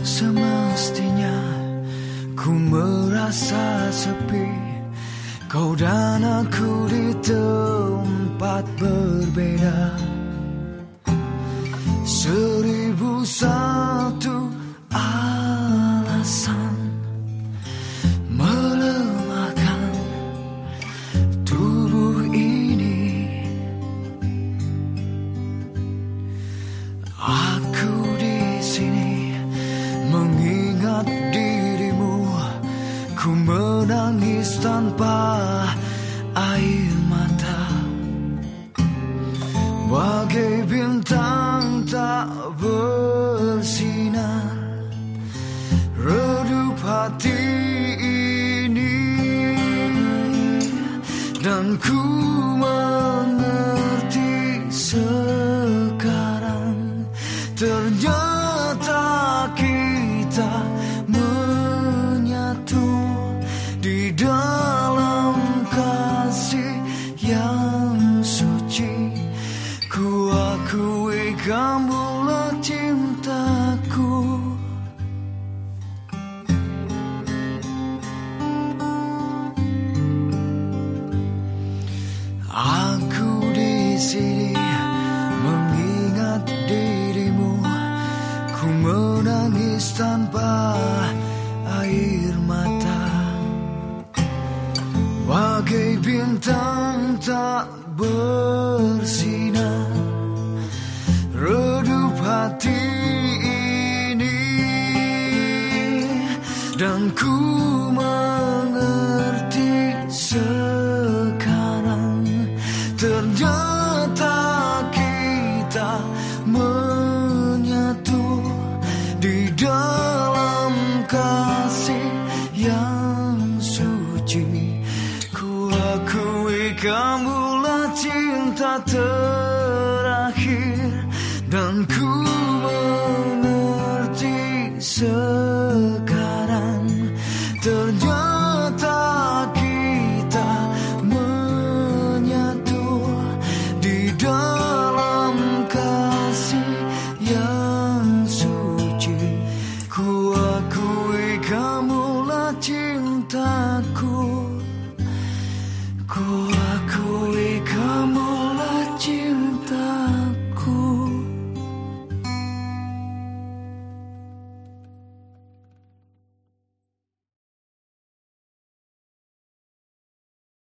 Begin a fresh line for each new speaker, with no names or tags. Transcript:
Semestinya ku merasa sepi. Kau dan aku di tempat berbeda. Seribu mengingat dirimu Ku menangis tanpa air mata. Bagai bintang tak bersinar. Redup hati ini. Dan ku yang tak bersinar. Redup hati ini Dan ku mengerti sekarang Ternyata kita menyatu Di dalam kasih yang cinta terakhir dan ku mengerti sekarang ternyata kita menyatu di dalam kasih yang suci. Ku akui kamulah cintaku. Ku